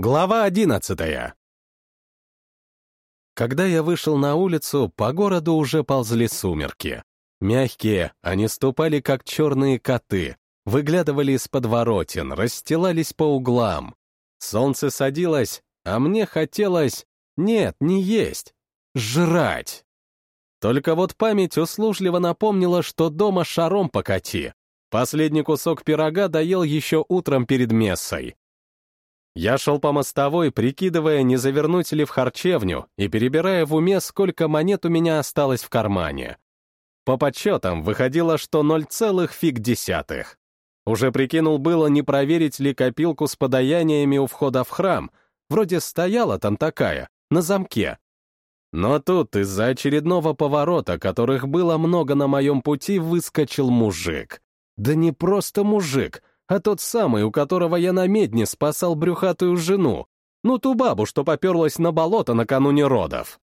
Глава одиннадцатая. Когда я вышел на улицу, по городу уже ползли сумерки. Мягкие, они ступали, как черные коты, выглядывали из подворотен, расстилались по углам. Солнце садилось, а мне хотелось... Нет, не есть. Жрать. Только вот память услужливо напомнила, что дома шаром покати. Последний кусок пирога доел еще утром перед мессой. Я шел по мостовой, прикидывая, не завернуть ли в харчевню, и перебирая в уме, сколько монет у меня осталось в кармане. По подсчетам выходило, что ноль целых фиг десятых. Уже прикинул было, не проверить ли копилку с подаяниями у входа в храм. Вроде стояла там такая, на замке. Но тут из-за очередного поворота, которых было много на моем пути, выскочил мужик. Да не просто мужик, а тот самый, у которого я на медне спасал брюхатую жену, ну ту бабу, что поперлась на болото накануне родов.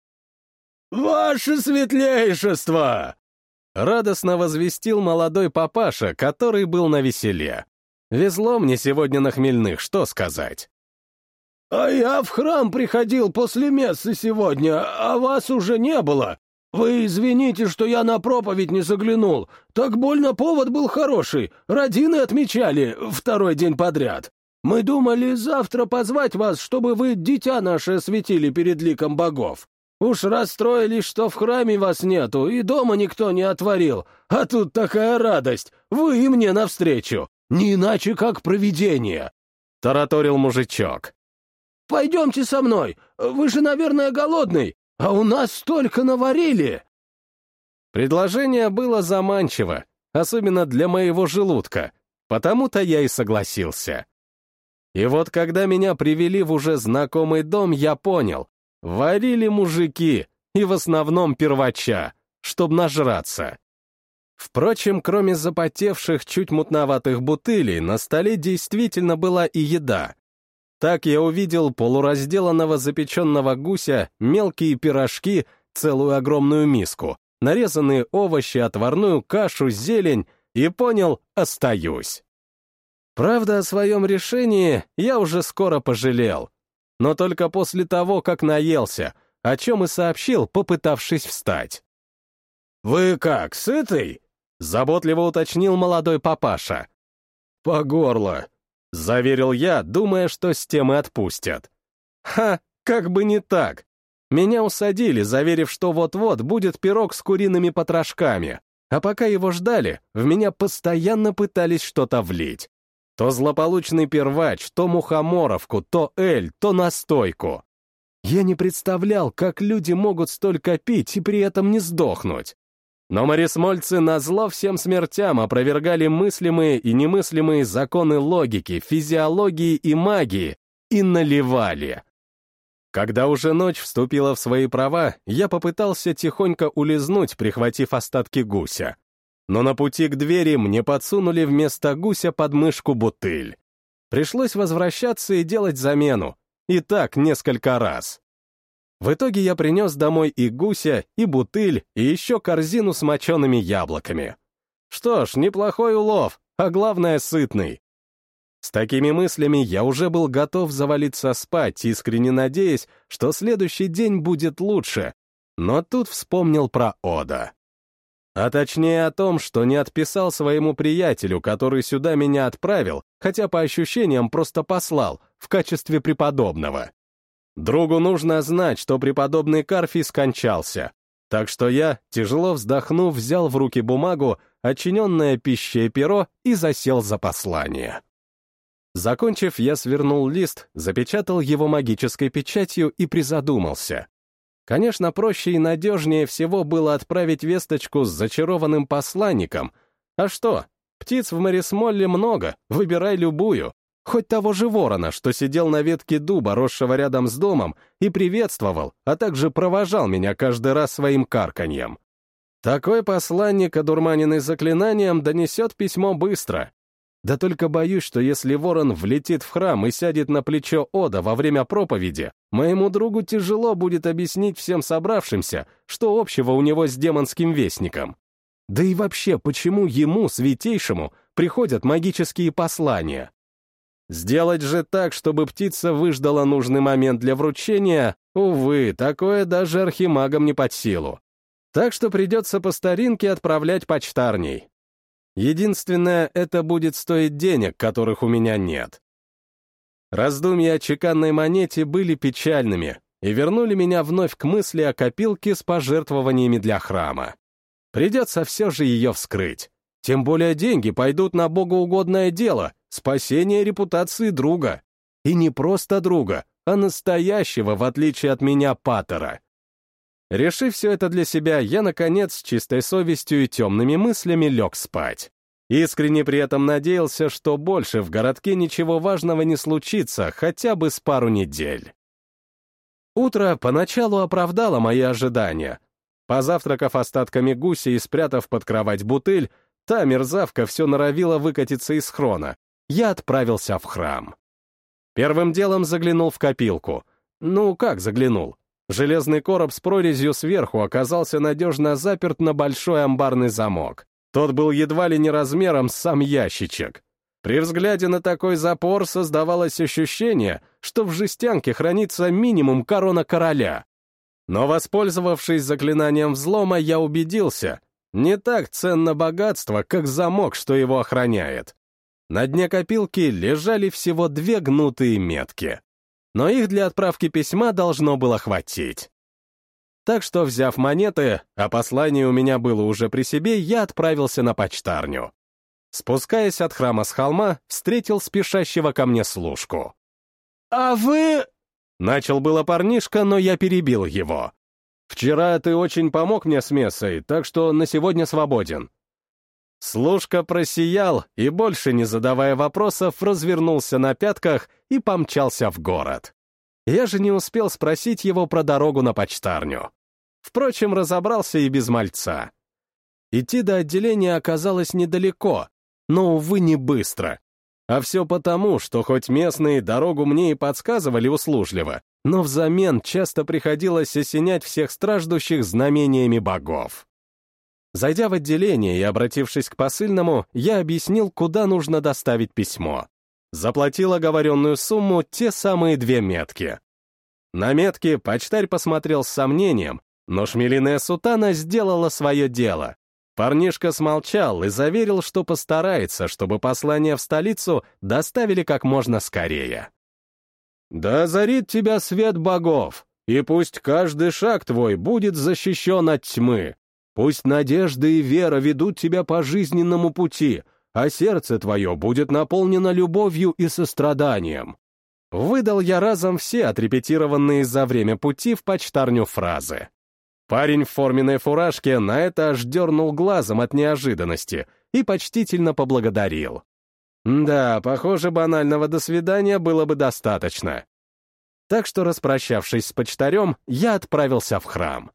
«Ваше светлейшество!» Радостно возвестил молодой папаша, который был на веселе. Везло мне сегодня на хмельных, что сказать. «А я в храм приходил после мессы сегодня, а вас уже не было. «Вы извините, что я на проповедь не заглянул. Так больно повод был хороший. Родины отмечали второй день подряд. Мы думали завтра позвать вас, чтобы вы дитя наше осветили перед ликом богов. Уж расстроились, что в храме вас нету, и дома никто не отворил. А тут такая радость. Вы и мне навстречу. Не иначе, как провидение», — тараторил мужичок. «Пойдемте со мной. Вы же, наверное, голодный. А у нас столько наварили!» Предложение было заманчиво, особенно для моего желудка, потому-то я и согласился. И вот когда меня привели в уже знакомый дом, я понял, варили мужики, и в основном первача, чтоб нажраться. Впрочем, кроме запотевших, чуть мутноватых бутылей, на столе действительно была и еда. Так я увидел полуразделанного запеченного гуся, мелкие пирожки, целую огромную миску, нарезанные овощи, отварную кашу, зелень, и понял, остаюсь. Правда, о своем решении я уже скоро пожалел, но только после того, как наелся, о чем и сообщил, попытавшись встать. «Вы как, сытый?» — заботливо уточнил молодой папаша. «По горло», — заверил я, думая, что с темы отпустят. Ха, как бы не так. Меня усадили, заверив, что вот-вот будет пирог с куриными потрошками, а пока его ждали, в меня постоянно пытались что-то влить. То злополучный первач, то мухоморовку, то эль, то настойку. Я не представлял, как люди могут столько пить и при этом не сдохнуть. Но морисмольцы назло всем смертям опровергали мыслимые и немыслимые законы логики, физиологии и магии и наливали. Когда уже ночь вступила в свои права, я попытался тихонько улизнуть, прихватив остатки гуся. Но на пути к двери мне подсунули вместо гуся под мышку бутыль. Пришлось возвращаться и делать замену. И так несколько раз. В итоге я принес домой и гуся, и бутыль, и еще корзину с мочеными яблоками. Что ж, неплохой улов, а главное, сытный. С такими мыслями я уже был готов завалиться спать, искренне надеясь, что следующий день будет лучше. Но тут вспомнил про Ода. А точнее о том, что не отписал своему приятелю, который сюда меня отправил, хотя по ощущениям просто послал, в качестве преподобного. Другу нужно знать, что преподобный Карфий скончался. Так что я, тяжело вздохнув, взял в руки бумагу, очиненное пищей перо и засел за послание. Закончив, я свернул лист, запечатал его магической печатью и призадумался. Конечно, проще и надежнее всего было отправить весточку с зачарованным посланником. А что? Птиц в Марисмолле много, выбирай любую. Хоть того же ворона, что сидел на ветке дуба, росшего рядом с домом, и приветствовал, а также провожал меня каждый раз своим карканьем. Такой посланник, одурманенный заклинанием, донесет письмо быстро. Да только боюсь, что если ворон влетит в храм и сядет на плечо Ода во время проповеди, моему другу тяжело будет объяснить всем собравшимся, что общего у него с демонским вестником. Да и вообще, почему ему, святейшему, приходят магические послания? Сделать же так, чтобы птица выждала нужный момент для вручения, увы, такое даже архимагам не под силу. Так что придется по старинке отправлять почтарней. Единственное, это будет стоить денег, которых у меня нет. Раздумья о чеканной монете были печальными и вернули меня вновь к мысли о копилке с пожертвованиями для храма. Придется все же ее вскрыть. Тем более деньги пойдут на богоугодное дело — спасение репутации друга. И не просто друга, а настоящего, в отличие от меня, патера. Решив все это для себя, я, наконец, с чистой совестью и темными мыслями лег спать. Искренне при этом надеялся, что больше в городке ничего важного не случится, хотя бы с пару недель. Утро поначалу оправдало мои ожидания. Позавтракав остатками гуся и спрятав под кровать бутыль, та мерзавка все норовила выкатиться из хрона. Я отправился в храм. Первым делом заглянул в копилку. Ну, как заглянул? Железный короб с прорезью сверху оказался надежно заперт на большой амбарный замок. Тот был едва ли не размером с сам ящичек. При взгляде на такой запор создавалось ощущение, что в жестянке хранится минимум корона короля. Но, воспользовавшись заклинанием взлома, я убедился, не так ценно богатство, как замок, что его охраняет. На дне копилки лежали всего две гнутые метки но их для отправки письма должно было хватить. Так что, взяв монеты, а послание у меня было уже при себе, я отправился на почтарню. Спускаясь от храма с холма, встретил спешащего ко мне служку. «А вы...» Начал было парнишка, но я перебил его. «Вчера ты очень помог мне с мессой, так что на сегодня свободен. Служка просиял и, больше не задавая вопросов, развернулся на пятках и помчался в город. Я же не успел спросить его про дорогу на почтарню. Впрочем, разобрался и без мальца. Идти до отделения оказалось недалеко, но, увы, не быстро. А все потому, что хоть местные дорогу мне и подсказывали услужливо, но взамен часто приходилось осенять всех страждущих знамениями богов. Зайдя в отделение и обратившись к посыльному, я объяснил, куда нужно доставить письмо. Заплатил оговоренную сумму те самые две метки. На метке почтарь посмотрел с сомнением, но шмелиная сутана сделала свое дело. Парнишка смолчал и заверил, что постарается, чтобы послание в столицу доставили как можно скорее. «Да озарит тебя свет богов, и пусть каждый шаг твой будет защищен от тьмы», Пусть надежда и вера ведут тебя по жизненному пути, а сердце твое будет наполнено любовью и состраданием. Выдал я разом все отрепетированные за время пути в почтарню фразы. Парень в форменной фуражке на это аж дернул глазом от неожиданности и почтительно поблагодарил. Да, похоже, банального «до свидания» было бы достаточно. Так что, распрощавшись с почтарем, я отправился в храм.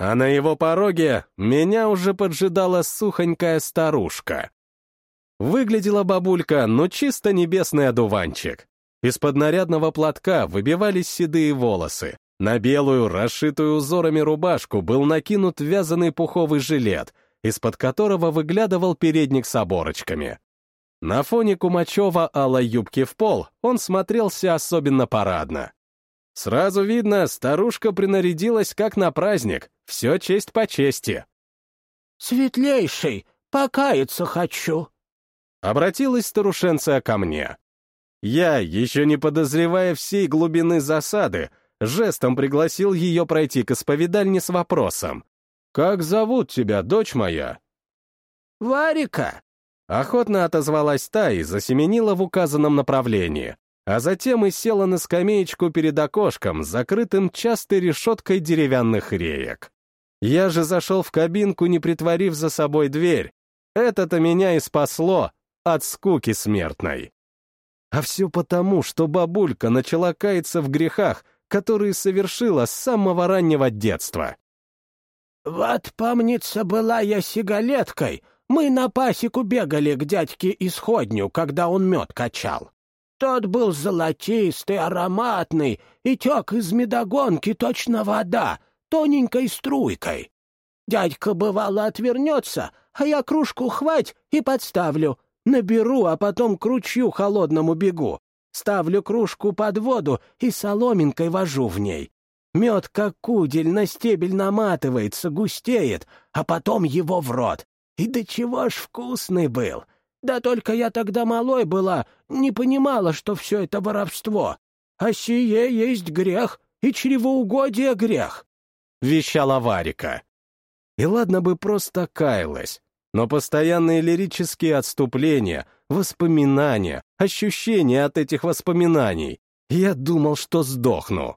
А на его пороге меня уже поджидала сухонькая старушка. Выглядела бабулька, ну чисто небесный одуванчик. Из-под нарядного платка выбивались седые волосы. На белую, расшитую узорами рубашку был накинут вязаный пуховый жилет, из-под которого выглядывал передник с оборочками. На фоне Кумачева алой юбки в пол он смотрелся особенно парадно. Сразу видно, старушка принарядилась как на праздник, все честь по чести. «Светлейший, покаяться хочу», — обратилась старушенция ко мне. Я, еще не подозревая всей глубины засады, жестом пригласил ее пройти к исповедальне с вопросом. «Как зовут тебя, дочь моя?» «Варика», — охотно отозвалась та и засеменила в указанном направлении, а затем и села на скамеечку перед окошком, закрытым частой решеткой деревянных реек. Я же зашел в кабинку, не притворив за собой дверь. Это-то меня и спасло от скуки смертной. А все потому, что бабулька начала каяться в грехах, которые совершила с самого раннего детства. «Вот, помнится, была я сигалеткой. Мы на пасеку бегали к дядьке Исходню, когда он мед качал. Тот был золотистый, ароматный и тек из медогонки точно вода, тоненькой струйкой. Дядька, бывало, отвернется, а я кружку хвать и подставлю. Наберу, а потом к ручью холодному бегу. Ставлю кружку под воду и соломинкой вожу в ней. Мед, как кудель, на стебель наматывается, густеет, а потом его в рот. И до чего ж вкусный был! Да только я тогда малой была, не понимала, что все это воровство. А сие есть грех, и чревоугодие грех», — вещала Варика. И ладно бы просто каялась, но постоянные лирические отступления, воспоминания, ощущения от этих воспоминаний. Я думал, что сдохну.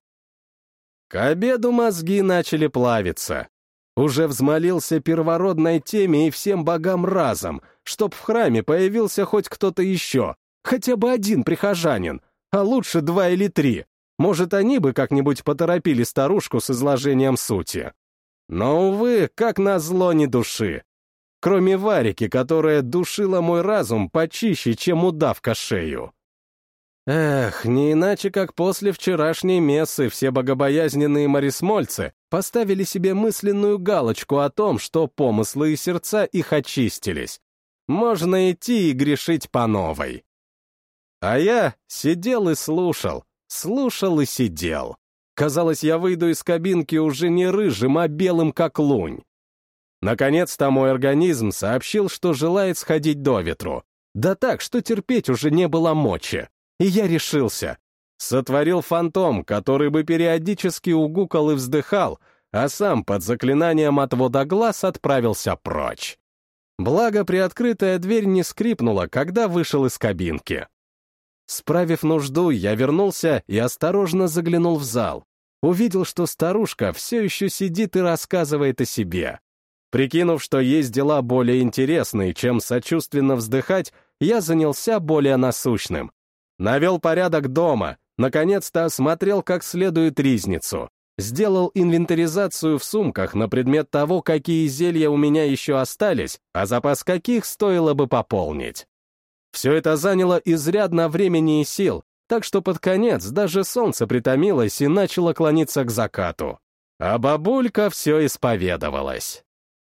К обеду мозги начали плавиться. Уже взмолился первородной теме и всем богам разом, чтоб в храме появился хоть кто-то еще, хотя бы один прихожанин, а лучше два или три. Может, они бы как-нибудь поторопили старушку с изложением сути. Но, увы, как назло ни души. Кроме Варики, которая душила мой разум почище, чем удавка шею. Эх, не иначе, как после вчерашней мессы все богобоязненные морисмольцы поставили себе мысленную галочку о том, что помыслы и сердца их очистились. Можно идти и грешить по новой. А я сидел и слушал, слушал и сидел. Казалось, я выйду из кабинки уже не рыжим, а белым, как лунь. Наконец-то мой организм сообщил, что желает сходить до ветру. Да так, что терпеть уже не было мочи. И я решился. Сотворил фантом, который бы периодически угукал и вздыхал, а сам под заклинанием отвода глаз отправился прочь. Благо, приоткрытая дверь не скрипнула, когда вышел из кабинки. Справив нужду, я вернулся и осторожно заглянул в зал. Увидел, что старушка все еще сидит и рассказывает о себе. Прикинув, что есть дела более интересные, чем сочувственно вздыхать, я занялся более насущным. Навел порядок дома, наконец-то осмотрел как следует ризницу. Сделал инвентаризацию в сумках на предмет того, какие зелья у меня еще остались, а запас каких стоило бы пополнить. Все это заняло изрядно времени и сил, так что под конец даже солнце притомилось и начало клониться к закату. А бабулька все исповедовалась.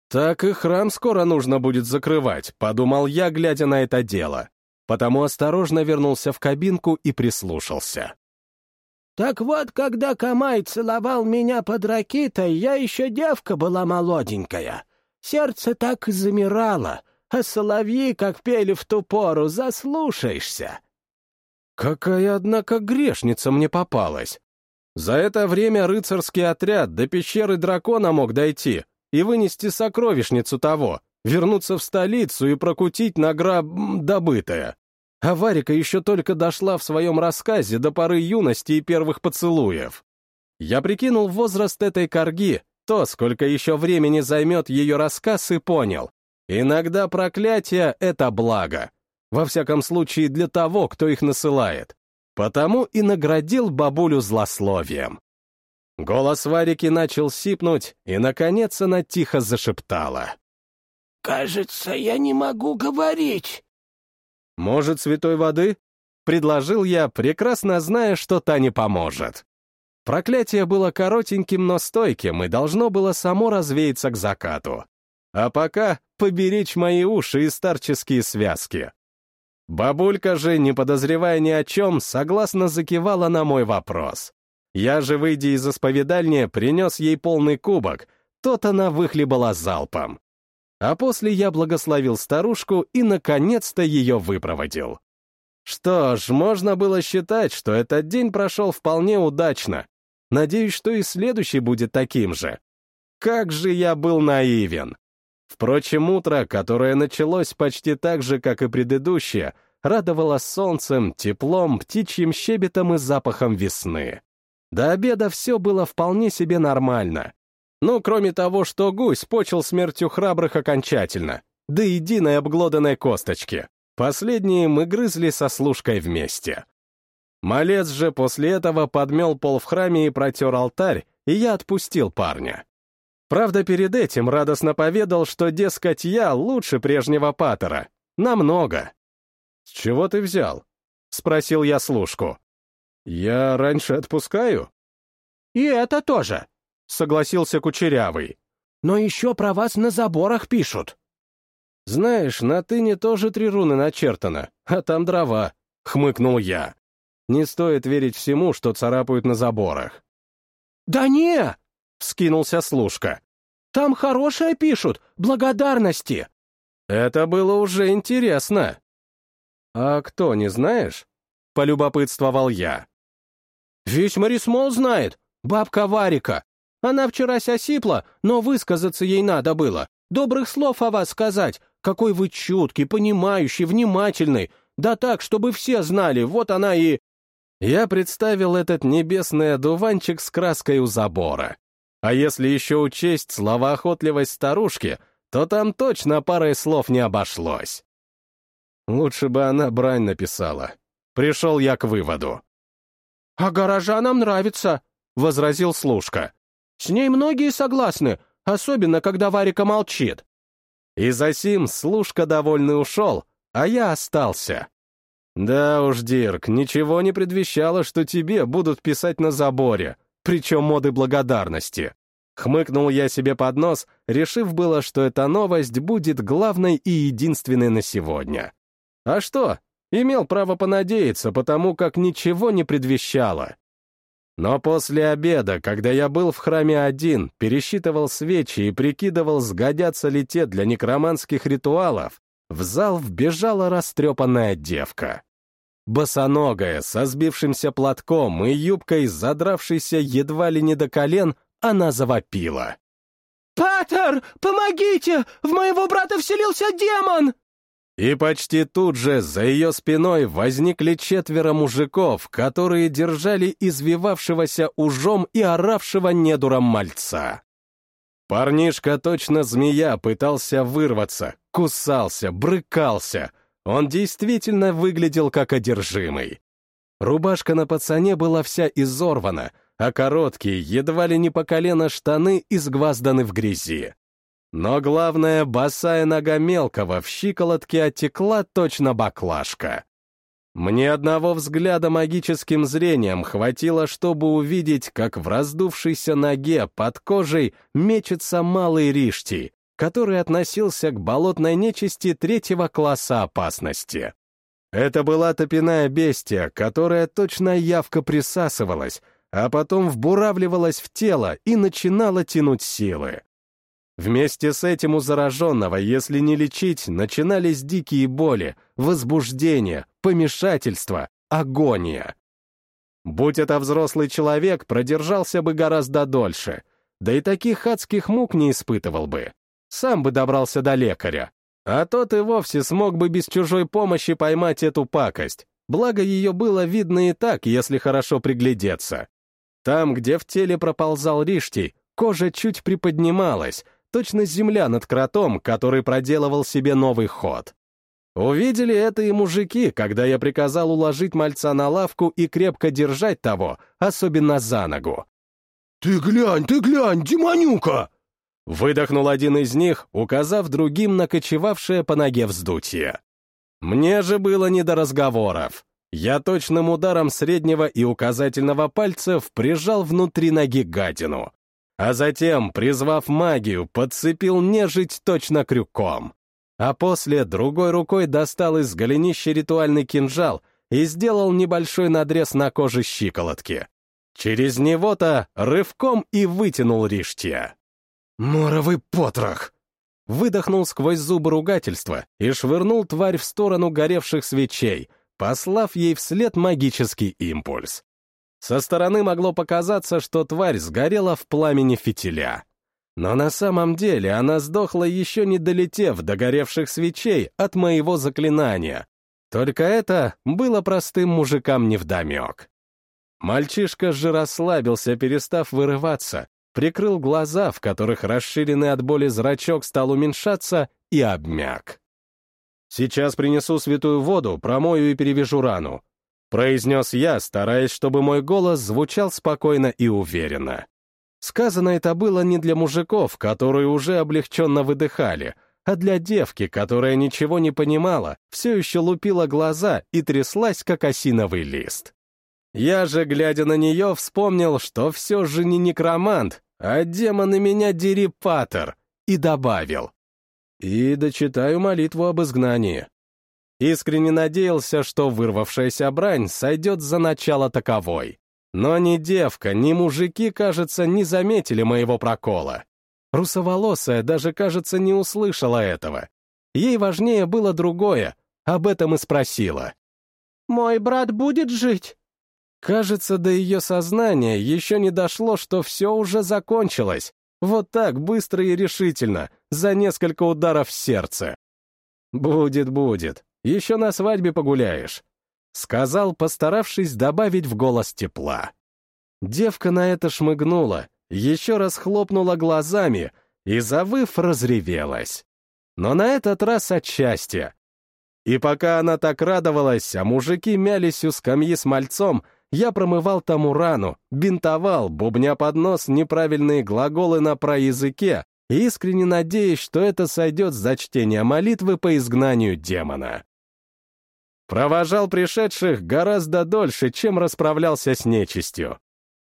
«Так и храм скоро нужно будет закрывать», — подумал я, глядя на это дело. Потому осторожно вернулся в кабинку и прислушался. «Так вот, когда Камай целовал меня под ракитой, я еще девка была молоденькая. Сердце так и замирало, а соловьи, как пели в ту пору, заслушаешься». «Какая, однако, грешница мне попалась!» За это время рыцарский отряд до пещеры дракона мог дойти, и вынести сокровищницу того, вернуться в столицу и прокутить награб добытое. А Варика еще только дошла в своем рассказе до поры юности и первых поцелуев. Я прикинул возраст этой корги, то, сколько еще времени займет ее рассказ, и понял. Иногда проклятие — это благо. Во всяком случае, для того, кто их насылает. Потому и наградил бабулю злословием. Голос Варики начал сипнуть, и, наконец, она тихо зашептала. «Кажется, я не могу говорить». «Может, святой воды?» — предложил я, прекрасно зная, что та не поможет. Проклятие было коротеньким, но стойким, и должно было само развеяться к закату. А пока поберечь мои уши и старческие связки. Бабулька же, не подозревая ни о чем, согласно закивала на мой вопрос. Я же, выйдя из исповедальни, принес ей полный кубок, тот она выхлебала залпом. А после я благословил старушку и, наконец-то, ее выпроводил. Что ж, можно было считать, что этот день прошел вполне удачно. Надеюсь, что и следующий будет таким же. Как же я был наивен! Впрочем, утро, которое началось почти так же, как и предыдущее, радовало солнцем, теплом, птичьим щебетом и запахом весны. До обеда все было вполне себе нормально. Ну, кроме того, что гусь почил смертью храбрых окончательно, до единой обглоданной косточки. Последние мы грызли со служкой вместе. Малец же после этого подмел пол в храме и протер алтарь, и я отпустил парня. Правда, перед этим радостно поведал, что, дескать, я лучше прежнего патера. Намного. «С чего ты взял?» — спросил я служку. «Я раньше отпускаю?» «И это тоже», — согласился Кучерявый. «Но еще про вас на заборах пишут». «Знаешь, на тыне тоже три руны начертано, а там дрова», — хмыкнул я. Не стоит верить всему, что царапают на заборах. «Да не!» — вскинулся служка. «Там хорошее пишут, благодарности!» Это было уже интересно. «А кто, не знаешь?» — полюбопытствовал я. «Весь Марисмол знает. Бабка Варика. Она вчера сосипла, но высказаться ей надо было. Добрых слов о вас сказать. Какой вы чуткий, понимающий, внимательный. Да так, чтобы все знали, вот она и...» Я представил этот небесный одуванчик с краской у забора. А если еще учесть словоохотливость старушки, то там точно парой слов не обошлось. Лучше бы она брань написала. Пришел я к выводу. «А горожанам нравится», — возразил служка. «С ней многие согласны, особенно когда Варика молчит». И за сим служка довольный ушел, а я остался. Да уж, Дирк, ничего не предвещало, что тебе будут писать на заборе, причем моды благодарности. Хмыкнул я себе под нос, решив было, что эта новость будет главной и единственной на сегодня. А что? Имел право понадеяться, потому как ничего не предвещало. Но после обеда, когда я был в храме один, пересчитывал свечи и прикидывал, сгодятся ли те для некроманских ритуалов, в зал вбежала растрепанная девка. Босоногая, со сбившимся платком и юбкой, задравшейся едва ли не до колен, она завопила. «Патер, помогите! В моего брата вселился демон!» И почти тут же за ее спиной возникли четверо мужиков, которые держали извивавшегося ужом и оравшего недуром мальца. Парнишка, точно змея, пытался вырваться, кусался, брыкался — он действительно выглядел как одержимый. Рубашка на пацане была вся изорвана, а короткие, едва ли не по колено штаны изгвазданы в грязи. Но главное, босая нога мелкого в щиколотке отекла точно баклажка. Мне одного взгляда магическим зрением хватило, чтобы увидеть, как в раздувшейся ноге под кожей мечется малый Ришти, который относился к болотной нечисти третьего класса опасности. Это была топиная бестия, которая точно явка присасывалась, а потом вбуравливалась в тело и начинала тянуть силы. Вместе с этим у зараженного, если не лечить, начинались дикие боли, возбуждение, помешательство, агония. Будь это взрослый человек, продержался бы гораздо дольше, да и таких адских мук не испытывал бы сам бы добрался до лекаря. А тот и вовсе смог бы без чужой помощи поймать эту пакость, благо ее было видно и так, если хорошо приглядеться. Там, где в теле проползал Риштий, кожа чуть приподнималась, точно земля над кротом, который проделывал себе новый ход. Увидели это и мужики, когда я приказал уложить мальца на лавку и крепко держать того, особенно за ногу. «Ты глянь, ты глянь, Димонюка!» Выдохнул один из них, указав другим на кочевавшее по ноге вздутие. Мне же было не до разговоров. Я точным ударом среднего и указательного пальцев прижал внутри ноги гадину. А затем, призвав магию, подцепил нежить точно крюком. А после другой рукой достал из голенища ритуальный кинжал и сделал небольшой надрез на коже щиколотки. Через него-то рывком и вытянул Риштия. «Моровый потрох!» Выдохнул сквозь зубы ругательства и швырнул тварь в сторону горевших свечей, послав ей вслед магический импульс. Со стороны могло показаться, что тварь сгорела в пламени фитиля. Но на самом деле она сдохла еще не долетев до горевших свечей от моего заклинания. Только это было простым мужикам невдомек. Мальчишка же расслабился, перестав вырываться, прикрыл глаза, в которых расширенный от боли зрачок стал уменьшаться, и обмяк. «Сейчас принесу святую воду, промою и перевяжу рану», произнес я, стараясь, чтобы мой голос звучал спокойно и уверенно. Сказано это было не для мужиков, которые уже облегченно выдыхали, а для девки, которая ничего не понимала, все еще лупила глаза и тряслась, как осиновый лист. Я же, глядя на нее, вспомнил, что все же не некромант, а демоны меня дери, Паттер, и добавил. И дочитаю молитву об изгнании. Искренне надеялся, что вырвавшаяся брань сойдет за начало таковой. Но ни девка, ни мужики, кажется, не заметили моего прокола. Русоволосая даже, кажется, не услышала этого. Ей важнее было другое, об этом и спросила. «Мой брат будет жить?» Кажется, до ее сознания еще не дошло, что все уже закончилось. Вот так, быстро и решительно, за несколько ударов в сердце. «Будет, будет. Еще на свадьбе погуляешь», — сказал, постаравшись добавить в голос тепла. Девка на это шмыгнула, еще раз хлопнула глазами и, завыв, разревелась. Но на этот раз от счастья. И пока она так радовалась, а мужики мялись у скамьи с мальцом, я промывал тому рану, бинтовал, бубня под нос неправильные глаголы на проязыке, искренне надеясь, что это сойдет за чтение молитвы по изгнанию демона. Провожал пришедших гораздо дольше, чем расправлялся с нечистью.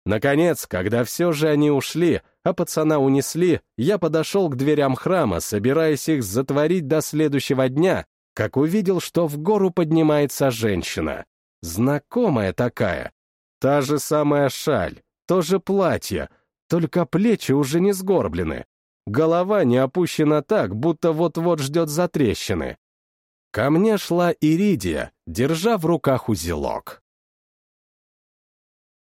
Наконец, когда все же они ушли, а пацана унесли, я подошел к дверям храма, собираясь их затворить до следующего дня, как увидел, что в гору поднимается женщина. Знакомая такая. Та же самая шаль, то же платье, только плечи уже не сгорблены. Голова не опущена так, будто вот-вот ждет затрещины. Ко мне шла Иридия, держа в руках узелок.